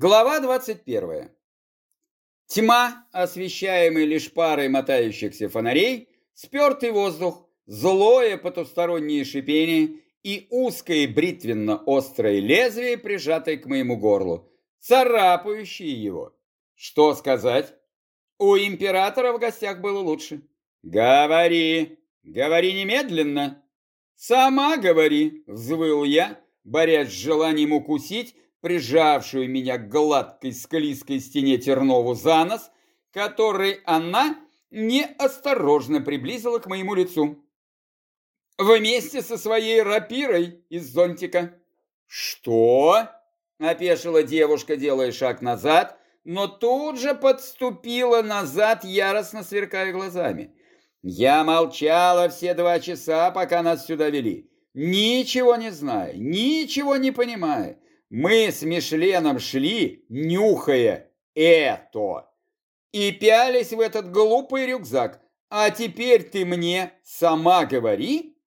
Глава 21. Тьма, освещаемая лишь парой мотающихся фонарей, спертый воздух, злое потустороннее шипение и узкое бритвенно-острое лезвие, прижатое к моему горлу, царапающее его. Что сказать? У императора в гостях было лучше. «Говори! Говори немедленно!» «Сама говори!» — взвыл я, борясь с желанием укусить, прижавшую меня к гладкой склизкой стене Тернову за нос, который она неосторожно приблизила к моему лицу. Вместе со своей рапирой из зонтика. «Что?» – опешила девушка, делая шаг назад, но тут же подступила назад, яростно сверкая глазами. Я молчала все два часа, пока нас сюда вели, ничего не зная, ничего не понимая. Мы с Мишленом шли, нюхая это, и пялись в этот глупый рюкзак. А теперь ты мне сама говори?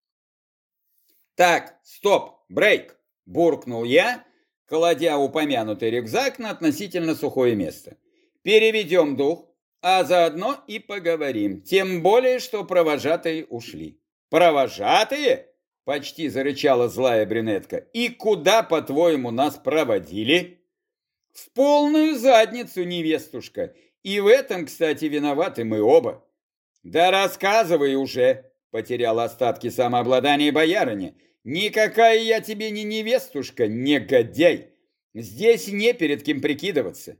Так, стоп, брейк, буркнул я, кладя упомянутый рюкзак на относительно сухое место. Переведем дух, а заодно и поговорим, тем более, что провожатые ушли. Провожатые? Почти зарычала злая брюнетка. И куда, по-твоему, нас проводили? В полную задницу, невестушка. И в этом, кстати, виноваты мы оба. Да рассказывай уже, потерял остатки самообладания боярыня. Никакая я тебе не невестушка, негодяй. Здесь не перед кем прикидываться.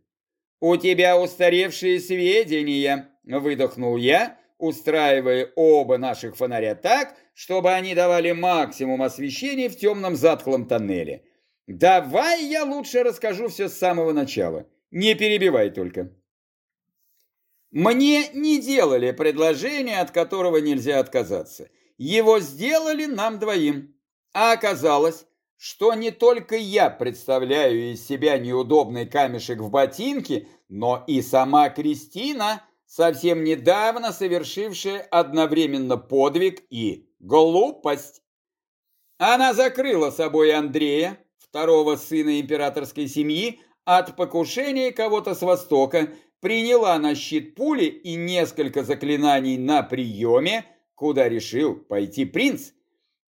У тебя устаревшие сведения, выдохнул я, устраивая оба наших фонаря так, чтобы они давали максимум освещения в темном затхлом тоннеле. Давай я лучше расскажу все с самого начала. Не перебивай только. Мне не делали предложение, от которого нельзя отказаться. Его сделали нам двоим. А оказалось, что не только я представляю из себя неудобный камешек в ботинке, но и сама Кристина – совсем недавно совершившая одновременно подвиг и глупость. Она закрыла собой Андрея, второго сына императорской семьи, от покушения кого-то с Востока, приняла на щит пули и несколько заклинаний на приеме, куда решил пойти принц.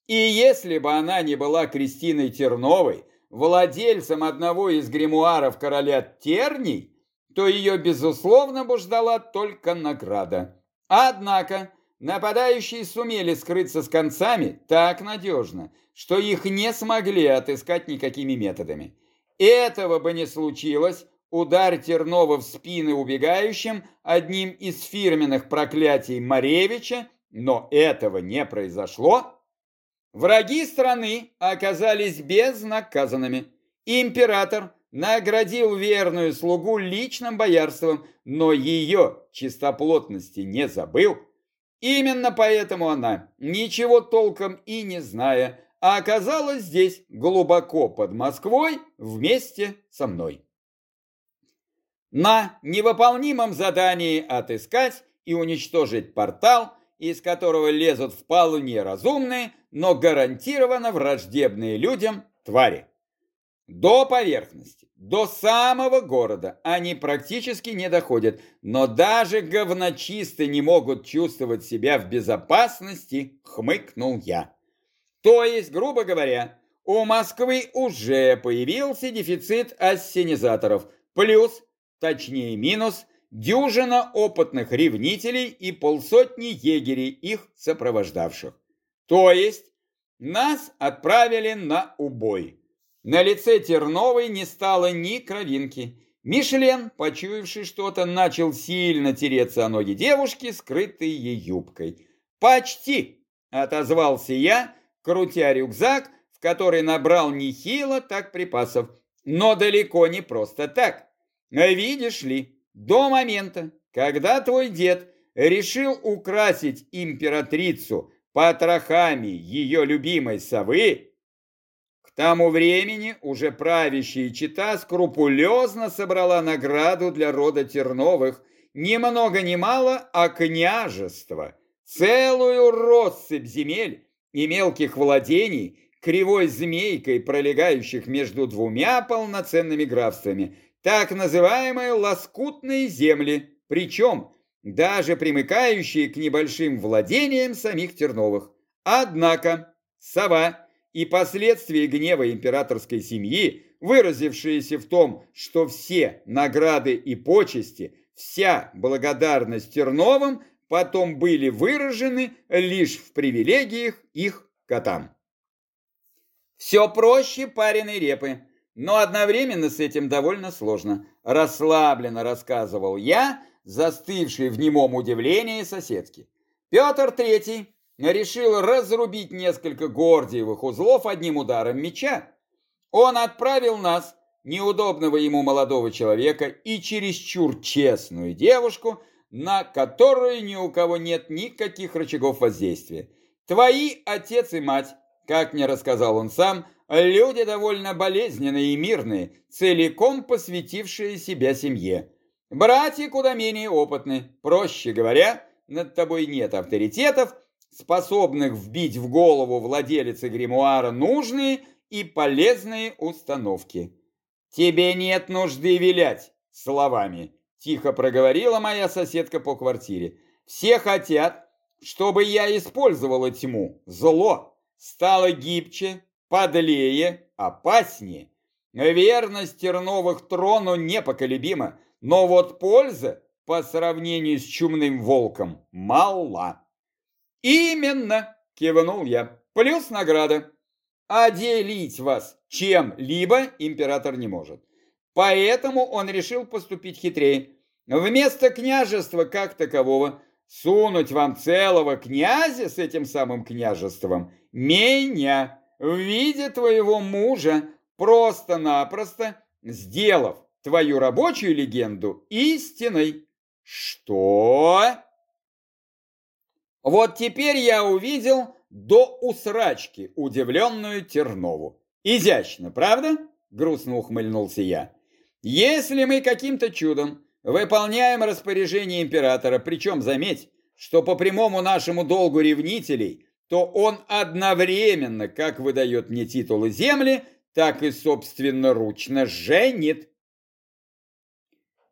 И если бы она не была Кристиной Терновой, владельцем одного из гримуаров короля Терний, то ее, безусловно, бы ждала только награда. Однако нападающие сумели скрыться с концами так надежно, что их не смогли отыскать никакими методами. Этого бы не случилось, удар Тернова в спины убегающим одним из фирменных проклятий Маревича, но этого не произошло. Враги страны оказались безнаказанными. Император наградил верную слугу личным боярством, но ее чистоплотности не забыл. Именно поэтому она, ничего толком и не зная, оказалась здесь, глубоко под Москвой, вместе со мной. На невыполнимом задании отыскать и уничтожить портал, из которого лезут вполне разумные, но гарантированно враждебные людям твари. До поверхности, до самого города они практически не доходят, но даже говночисты не могут чувствовать себя в безопасности, хмыкнул я. То есть, грубо говоря, у Москвы уже появился дефицит ассенизаторов, плюс, точнее минус, дюжина опытных ревнителей и полсотни егерей, их сопровождавших. То есть, нас отправили на убой. На лице Терновой не стало ни кровинки. Мишлен, почуявший что-то, начал сильно тереться о ноги девушки, скрытой ей юбкой. «Почти!» – отозвался я, крутя рюкзак, в который набрал нехило так припасов, но далеко не просто так. Видишь ли, до момента, когда твой дед решил украсить императрицу потрохами ее любимой совы, тому времени уже правящая чита скрупулезно собрала награду для рода Терновых, ни много ни мало, а княжество, целую россыпь земель и мелких владений, кривой змейкой пролегающих между двумя полноценными графствами, так называемые лоскутные земли, причем даже примыкающие к небольшим владениям самих Терновых. Однако сова и последствия гнева императорской семьи, выразившиеся в том, что все награды и почести, вся благодарность Терновым потом были выражены лишь в привилегиях их котам. Все проще пареной репы, но одновременно с этим довольно сложно. Расслабленно рассказывал я, застывший в немом удивлении соседки. Петр Третий решил разрубить несколько гордиевых узлов одним ударом меча. Он отправил нас, неудобного ему молодого человека и чересчур честную девушку, на которую ни у кого нет никаких рычагов воздействия. Твои отец и мать, как мне рассказал он сам, люди довольно болезненные и мирные, целиком посвятившие себя семье. Братья куда менее опытны, проще говоря, над тобой нет авторитетов, способных вбить в голову владелицы гримуара нужные и полезные установки. «Тебе нет нужды вилять словами», – тихо проговорила моя соседка по квартире. «Все хотят, чтобы я использовала тьму, зло, стало гибче, подлее, опаснее. Верность Терновых трону непоколебима, но вот польза по сравнению с чумным волком мала». «Именно!» – кивнул я. «Плюс награда. А делить вас чем-либо император не может. Поэтому он решил поступить хитрее. Вместо княжества как такового сунуть вам целого князя с этим самым княжеством, меня, в виде твоего мужа, просто-напросто сделав твою рабочую легенду истиной. Что? Вот теперь я увидел до усрачки удивленную Тернову. Изящно, правда? Грустно ухмыльнулся я. Если мы каким-то чудом выполняем распоряжение императора, причем заметь, что по прямому нашему долгу ревнителей, то он одновременно как выдает мне титулы земли, так и собственноручно женит.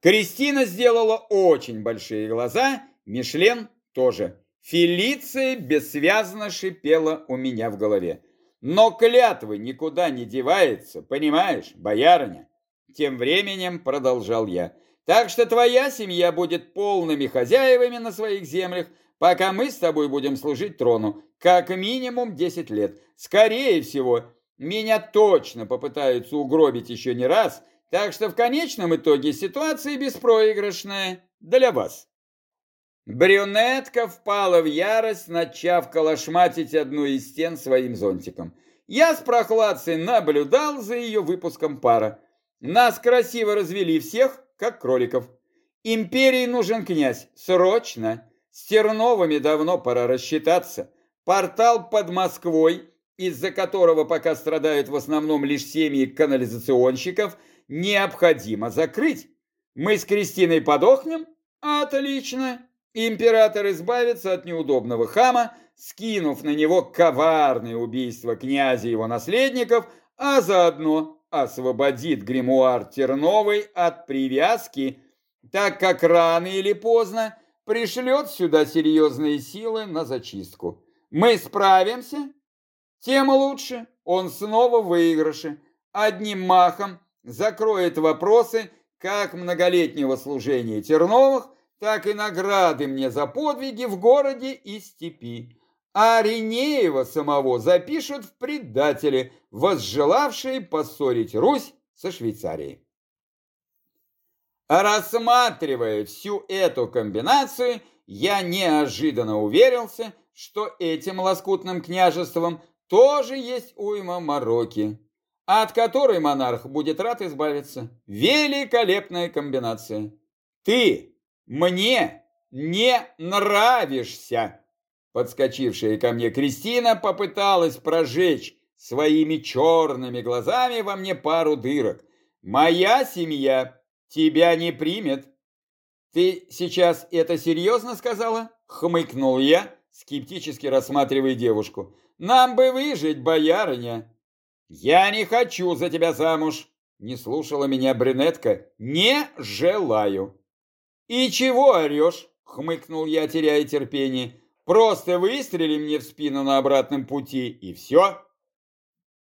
Кристина сделала очень большие глаза, Мишлен тоже. Фелиция бессвязно шипела у меня в голове. Но клятвы никуда не девается, понимаешь, боярыня? Тем временем продолжал я. Так что твоя семья будет полными хозяевами на своих землях, пока мы с тобой будем служить трону, как минимум 10 лет. Скорее всего, меня точно попытаются угробить еще не раз, так что в конечном итоге ситуация беспроигрышная для вас. Брюнетка впала в ярость, начав колошматить одну из стен своим зонтиком. Я с прохладцей наблюдал за ее выпуском пара. Нас красиво развели всех, как кроликов. Империи нужен князь, срочно. С Терновыми давно пора рассчитаться. Портал под Москвой, из-за которого пока страдают в основном лишь семьи канализационщиков, необходимо закрыть. Мы с Кристиной подохнем? Отлично. Император избавится от неудобного хама, скинув на него коварное убийство князя и его наследников, а заодно освободит гримуар Терновой от привязки, так как рано или поздно пришлет сюда серьезные силы на зачистку. Мы справимся? Тем лучше. Он снова в выигрыше. Одним махом закроет вопросы как многолетнего служения Терновых, так и награды мне за подвиги в городе и степи. А Ринеева самого запишут в предатели, возжелавшие поссорить Русь со Швейцарией. Рассматривая всю эту комбинацию, я неожиданно уверился, что этим лоскутным княжеством тоже есть уйма мороки, от которой монарх будет рад избавиться. Великолепная комбинация. Ты, мне не нравишься!» Подскочившая ко мне Кристина попыталась прожечь своими черными глазами во мне пару дырок. «Моя семья тебя не примет!» «Ты сейчас это серьезно сказала?» — хмыкнул я, скептически рассматривая девушку. Нам бы выжить, боярыня. Я не хочу за тебя замуж. Не слушала меня брюнетка. Не желаю. И чего орешь? Хмыкнул я, теряя терпение. Просто выстрели мне в спину на обратном пути, и все.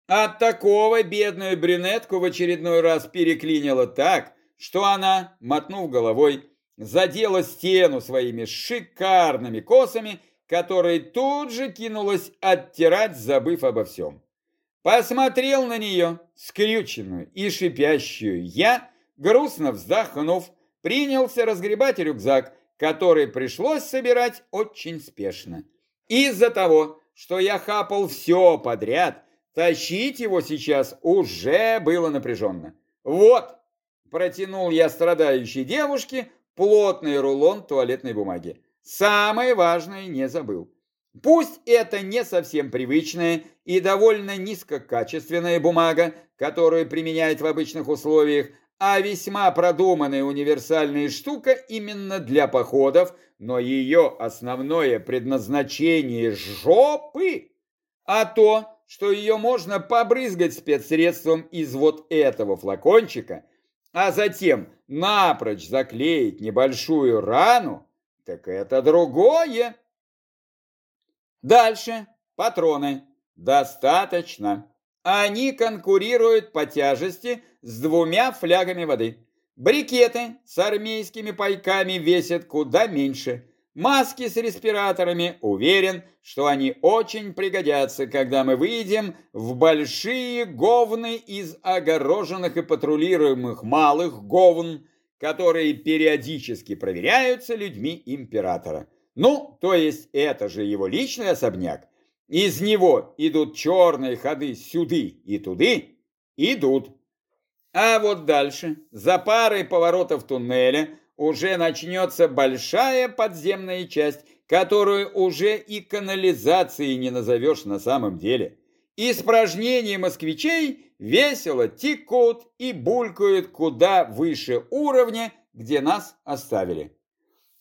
От такого бедную брюнетку в очередной раз переклинило так, что она, мотнув головой, задела стену своими шикарными косами, которые тут же кинулась оттирать, забыв обо всем. Посмотрел на нее, скрюченную и шипящую, я, грустно вздохнув, принялся разгребать рюкзак, который пришлось собирать очень спешно. Из-за того, что я хапал все подряд, тащить его сейчас уже было напряженно. Вот, протянул я страдающей девушке плотный рулон туалетной бумаги. Самое важное не забыл. Пусть это не совсем привычная и довольно низкокачественная бумага, которую применяют в обычных условиях, а весьма продуманная универсальная штука именно для походов, но ее основное предназначение – жопы. А то, что ее можно побрызгать спецсредством из вот этого флакончика, а затем напрочь заклеить небольшую рану, так это другое. Дальше патроны. Достаточно. Они конкурируют по тяжести с двумя флягами воды. Брикеты с армейскими пайками весят куда меньше. Маски с респираторами, уверен, что они очень пригодятся, когда мы выйдем в большие говны из огороженных и патрулируемых малых говн, которые периодически проверяются людьми императора. Ну, то есть это же его личный особняк. Из него идут черные ходы сюды и туды, идут. А вот дальше, за парой поворотов туннеля, уже начнется большая подземная часть, которую уже и канализацией не назовешь на самом деле. Испражнения москвичей весело текут и булькают куда выше уровня, где нас оставили.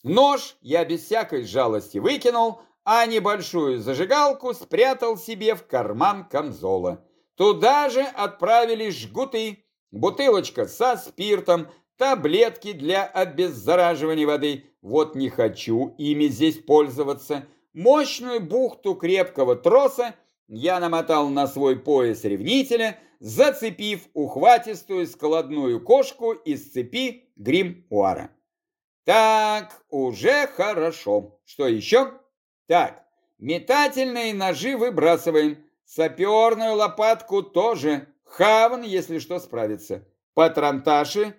Нож я без всякой жалости выкинул, а небольшую зажигалку спрятал себе в карман камзола. Туда же отправились жгуты, бутылочка со спиртом, таблетки для обеззараживания воды. Вот не хочу ими здесь пользоваться. Мощную бухту крепкого троса я намотал на свой пояс ревнителя, зацепив ухватистую складную кошку из цепи гримуара. Так, уже хорошо. Что еще? Так, метательные ножи выбрасываем. Саперную лопатку тоже. Хаван, если что, справится. Патронташи.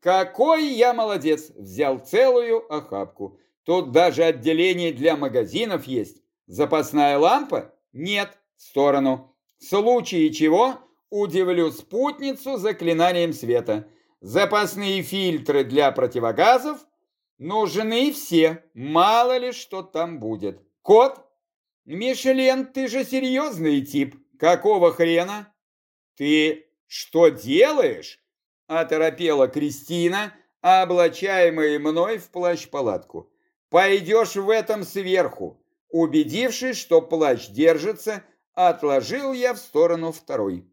Какой я молодец. Взял целую охапку. Тут даже отделение для магазинов есть. Запасная лампа? Нет. В сторону. В случае чего удивлю спутницу заклинанием света. Запасные фильтры для противогазов Нужны все, мало ли что там будет. Кот? Мишлен, ты же серьезный тип. Какого хрена? Ты что делаешь? Оторопела Кристина, облачаемая мной в плащ-палатку. Пойдешь в этом сверху. Убедившись, что плащ держится, отложил я в сторону второй.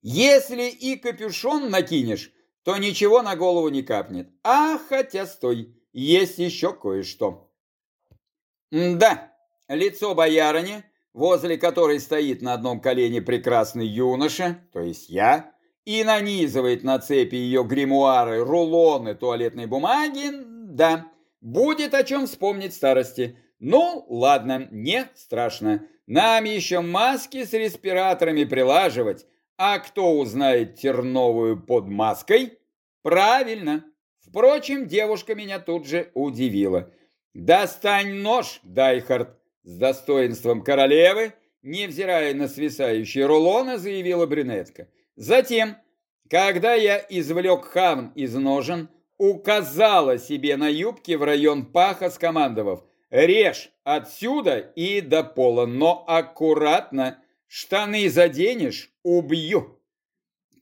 Если и капюшон накинешь, то ничего на голову не капнет. А хотя стой, есть еще кое-что. Да, лицо боярыни, возле которой стоит на одном колене прекрасный юноша, то есть я, и нанизывает на цепи ее гримуары, рулоны туалетной бумаги, да, будет о чем вспомнить старости. Ну, ладно, не страшно. Нам еще маски с респираторами прилаживать, а кто узнает терновую под маской? Правильно. Впрочем, девушка меня тут же удивила. «Достань нож, Дайхард!» С достоинством королевы, невзирая на свисающие рулоны, заявила брюнетка. Затем, когда я извлек хавн из ножен, указала себе на юбке в район паха, скомандовав «Режь отсюда и до пола, но аккуратно!» Штаны заденешь – убью.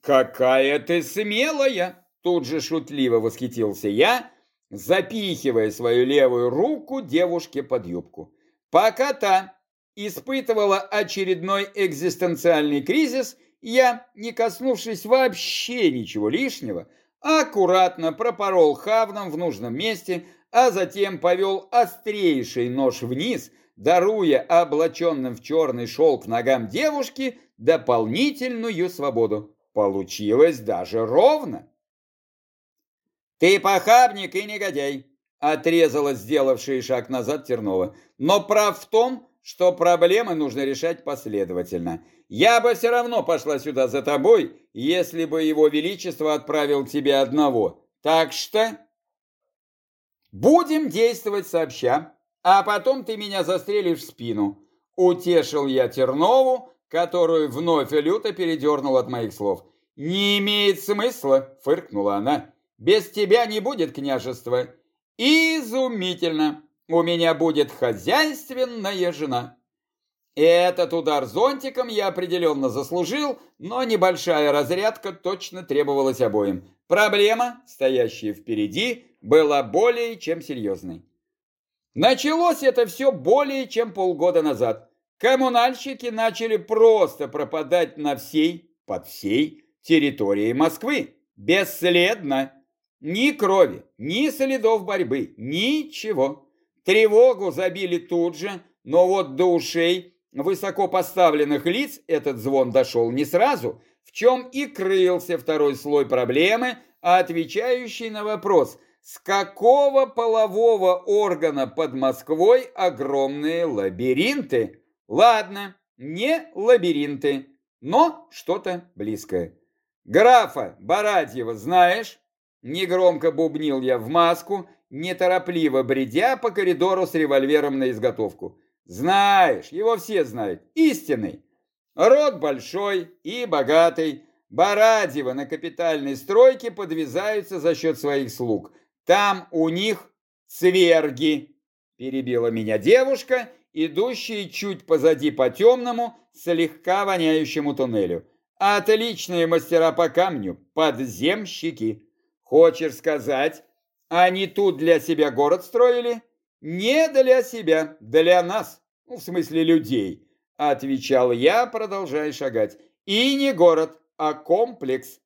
Какая ты смелая! Тут же шутливо восхитился я, запихивая свою левую руку девушке под юбку. Пока та испытывала очередной экзистенциальный кризис, я, не коснувшись вообще ничего лишнего, аккуратно пропорол хавном в нужном месте, а затем повел острейший нож вниз, даруя облаченным в черный шелк ногам девушки дополнительную свободу. Получилось даже ровно. «Ты похабник и негодяй», — отрезала сделавший шаг назад Тернова. «Но прав в том, что проблемы нужно решать последовательно. Я бы все равно пошла сюда за тобой, если бы его величество отправил тебя одного. Так что будем действовать сообща, а потом ты меня застрелишь в спину». Утешил я Тернову, которую вновь люто передернул от моих слов. «Не имеет смысла», — фыркнула она. «Без тебя не будет княжества». «Изумительно! У меня будет хозяйственная жена». Этот удар зонтиком я определенно заслужил, но небольшая разрядка точно требовалась обоим. Проблема, стоящая впереди, была более чем серьезной. Началось это все более чем полгода назад. Коммунальщики начали просто пропадать на всей, под всей территории Москвы. Бесследно. Ни крови, ни следов борьбы, ничего. Тревогу забили тут же, но вот до ушей высоко поставленных лиц этот звон дошел не сразу, в чем и крылся второй слой проблемы, отвечающий на вопрос, с какого полового органа под Москвой огромные лабиринты? Ладно, не лабиринты, но что-то близкое. «Графа Барадьева знаешь?» Негромко бубнил я в маску, неторопливо бредя по коридору с револьвером на изготовку. «Знаешь, его все знают, истинный. Род большой и богатый. Барадьева на капитальной стройке подвязаются за счет своих слуг. Там у них цверги», перебила меня девушка, идущая чуть позади по темному, слегка воняющему туннелю. Отличные мастера по камню, подземщики. Хочешь сказать, они тут для себя город строили? Не для себя, для нас, ну, в смысле людей, отвечал я, продолжая шагать. И не город, а комплекс.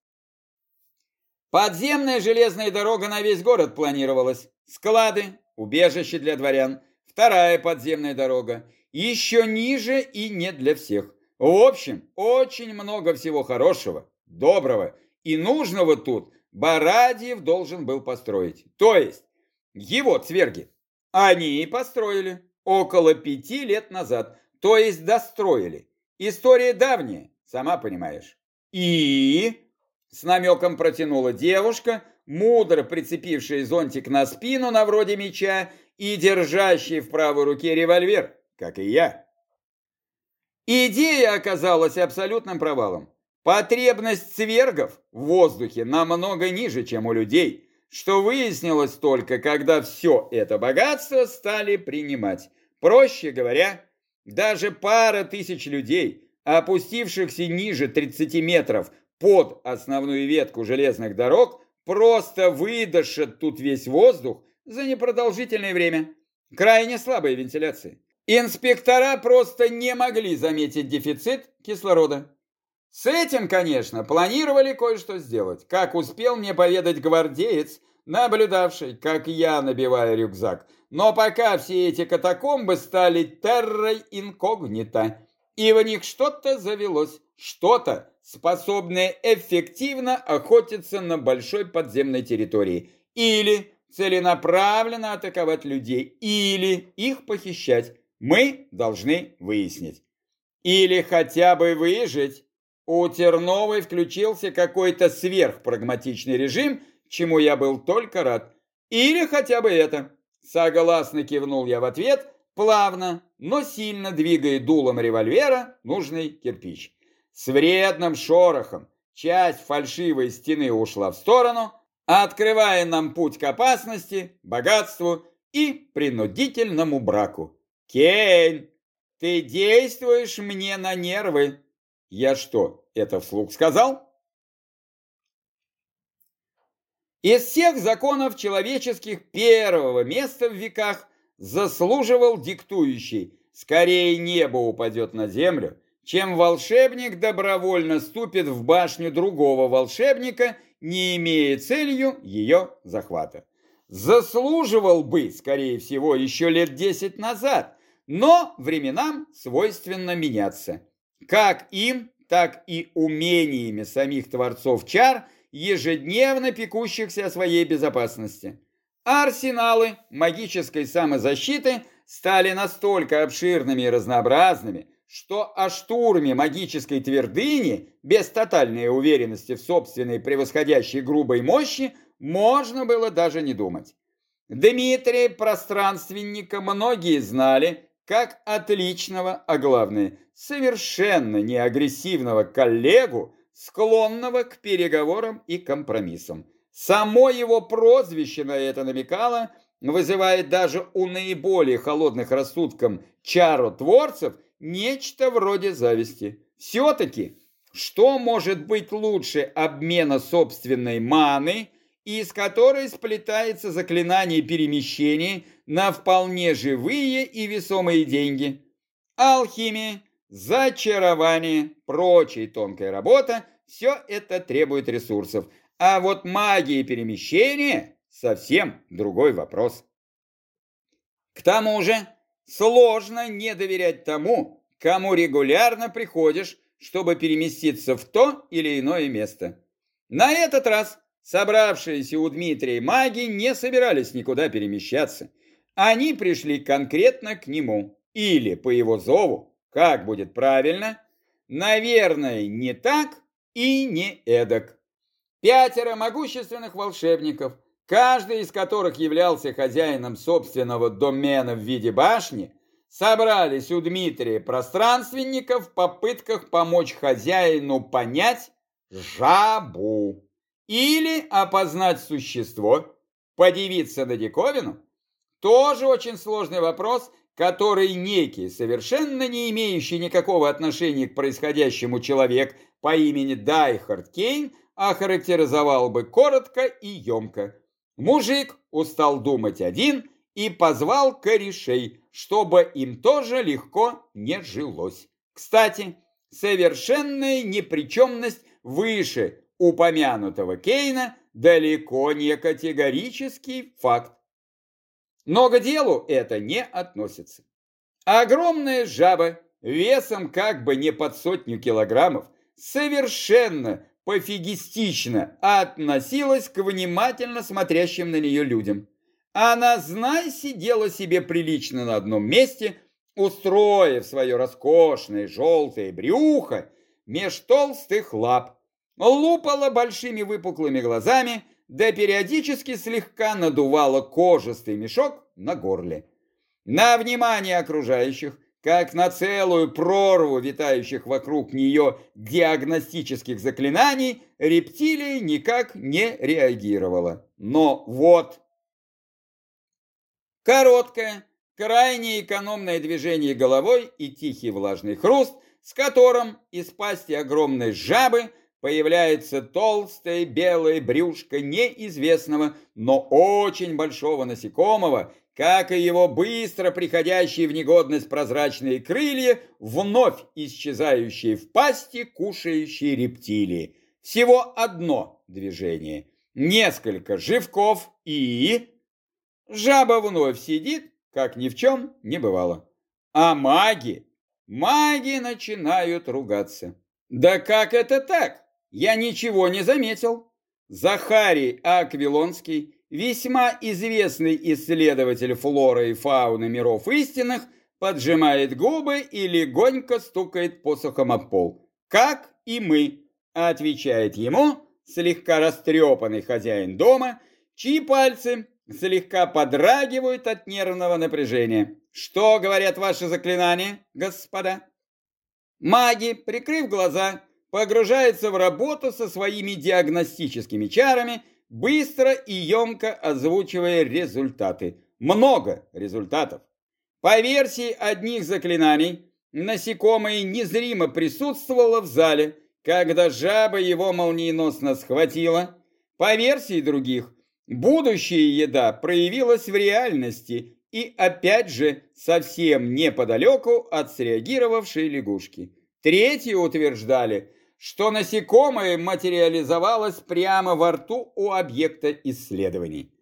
Подземная железная дорога на весь город планировалась. Склады, убежище для дворян, вторая подземная дорога, еще ниже и не для всех. В общем, очень много всего хорошего, доброго и нужного тут Барадьев должен был построить. То есть, его цверги. Они и построили около пяти лет назад, то есть достроили. История давняя, сама понимаешь. И с намеком протянула девушка, мудро прицепившая зонтик на спину на вроде меча и держащая в правой руке револьвер, как и я. Идея оказалась абсолютным провалом. Потребность цвергов в воздухе намного ниже, чем у людей, что выяснилось только, когда все это богатство стали принимать. Проще говоря, даже пара тысяч людей, опустившихся ниже 30 метров под основную ветку железных дорог, просто выдышат тут весь воздух за непродолжительное время. Крайне слабая вентиляция. Инспектора просто не могли заметить дефицит кислорода. С этим, конечно, планировали кое-что сделать, как успел мне поведать гвардеец, наблюдавший, как я набиваю рюкзак. Но пока все эти катакомбы стали террой инкогнито, и в них что-то завелось, что-то, способное эффективно охотиться на большой подземной территории, или целенаправленно атаковать людей, или их похищать мы должны выяснить. Или хотя бы выжить. У Терновой включился какой-то сверхпрагматичный режим, чему я был только рад. Или хотя бы это. Согласно кивнул я в ответ, плавно, но сильно двигая дулом револьвера нужный кирпич. С вредным шорохом часть фальшивой стены ушла в сторону, открывая нам путь к опасности, богатству и принудительному браку. Кейн, ты действуешь мне на нервы. Я что, это вслух сказал? Из всех законов человеческих первого места в веках заслуживал диктующий скорее небо упадет на землю, чем волшебник добровольно ступит в башню другого волшебника, не имея целью ее захвата. Заслуживал бы, скорее всего, еще лет десять назад, но временам свойственно меняться. Как им, так и умениями самих творцов чар, ежедневно пекущихся о своей безопасности. Арсеналы магической самозащиты стали настолько обширными и разнообразными, что о штурме магической твердыни без тотальной уверенности в собственной превосходящей грубой мощи можно было даже не думать. Дмитрия Пространственника многие знали как отличного, а главное, совершенно неагрессивного коллегу, склонного к переговорам и компромиссам. Само его прозвище на это намекало, вызывает даже у наиболее холодных рассудком чаротворцев нечто вроде зависти. Все-таки, что может быть лучше обмена собственной маны, из которой сплетается заклинание перемещения на вполне живые и весомые деньги? Алхимия, зачарование, прочая тонкая работа – все это требует ресурсов. А вот магия перемещения – совсем другой вопрос. К тому же, Сложно не доверять тому, кому регулярно приходишь, чтобы переместиться в то или иное место. На этот раз собравшиеся у Дмитрия маги не собирались никуда перемещаться. Они пришли конкретно к нему, или по его зову, как будет правильно, наверное, не так и не эдак. Пятеро могущественных волшебников – каждый из которых являлся хозяином собственного домена в виде башни, собрались у Дмитрия пространственника в попытках помочь хозяину понять жабу или опознать существо, подивиться на диковину. Тоже очень сложный вопрос, который некий, совершенно не имеющий никакого отношения к происходящему человек по имени Дайхард Кейн охарактеризовал бы коротко и емко. Мужик устал думать один и позвал корешей, чтобы им тоже легко не жилось. Кстати, совершенная непричемность выше упомянутого Кейна далеко не категорический факт. Но к делу это не относится. Огромная жаба весом как бы не под сотню килограммов совершенно пофигистично относилась к внимательно смотрящим на нее людям. Она, знай, сидела себе прилично на одном месте, устроив свое роскошное желтое брюхо меж толстых лап, лупала большими выпуклыми глазами, да периодически слегка надувала кожистый мешок на горле. На внимание окружающих как на целую прорву витающих вокруг нее диагностических заклинаний, рептилия никак не реагировала. Но вот... Короткое, крайне экономное движение головой и тихий влажный хруст, с которым из пасти огромной жабы появляется толстое белое брюшко неизвестного, но очень большого насекомого, как и его быстро приходящие в негодность прозрачные крылья, вновь исчезающие в пасти кушающие рептилии. Всего одно движение, несколько живков и... Жаба вновь сидит, как ни в чем не бывало. А маги, маги начинают ругаться. Да как это так? Я ничего не заметил. Захарий Аквилонский весьма известный исследователь флоры и фауны миров истинных, поджимает губы и легонько стукает посохом об пол. «Как и мы», — отвечает ему слегка растрепанный хозяин дома, чьи пальцы слегка подрагивают от нервного напряжения. «Что говорят ваши заклинания, господа?» Маги, прикрыв глаза, погружаются в работу со своими диагностическими чарами быстро и емко озвучивая результаты. Много результатов. По версии одних заклинаний, насекомое незримо присутствовало в зале, когда жаба его молниеносно схватила. По версии других, будущая еда проявилась в реальности и опять же совсем неподалеку от среагировавшей лягушки. Третьи утверждали, что насекомое материализовалось прямо во рту у объекта исследований.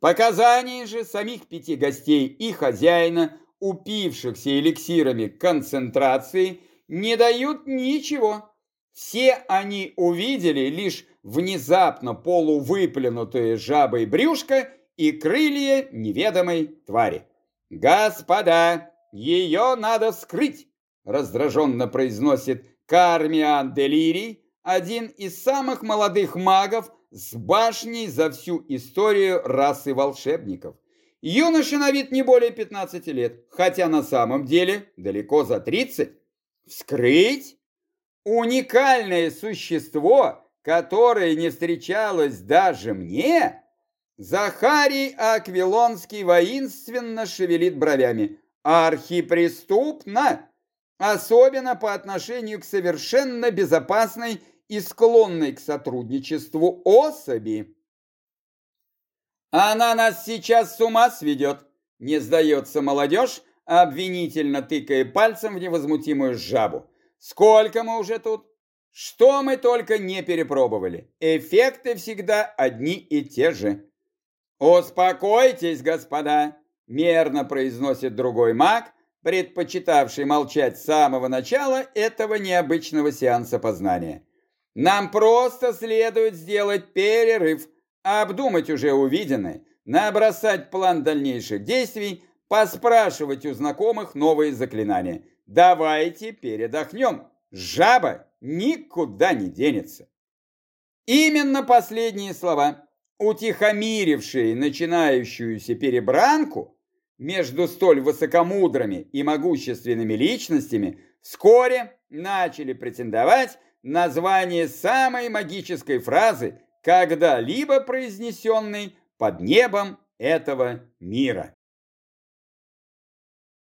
Показания же самих пяти гостей и хозяина, упившихся эликсирами концентрации, не дают ничего. Все они увидели лишь внезапно полувыплюнутое жабой брюшко и крылья неведомой твари. «Господа, ее надо вскрыть!» Раздраженно произносит Кармиан Делирий, один из самых молодых магов с башней за всю историю расы волшебников. Юноша на вид не более 15 лет, хотя на самом деле далеко за 30. Вскрыть? Уникальное существо, которое не встречалось даже мне? Захарий Аквилонский воинственно шевелит бровями. Архипреступно! Особенно по отношению к совершенно безопасной и склонной к сотрудничеству особи. Она нас сейчас с ума сведет, не сдается молодежь, обвинительно тыкая пальцем в невозмутимую жабу. Сколько мы уже тут? Что мы только не перепробовали. Эффекты всегда одни и те же. «Успокойтесь, господа!» – мерно произносит другой маг, предпочитавший молчать с самого начала этого необычного сеанса познания. «Нам просто следует сделать перерыв, обдумать уже увиденное, набросать план дальнейших действий, поспрашивать у знакомых новые заклинания. Давайте передохнем. Жаба никуда не денется». Именно последние слова утихомирившие начинающуюся перебранку между столь высокомудрыми и могущественными личностями, вскоре начали претендовать на звание самой магической фразы, когда-либо произнесенной под небом этого мира.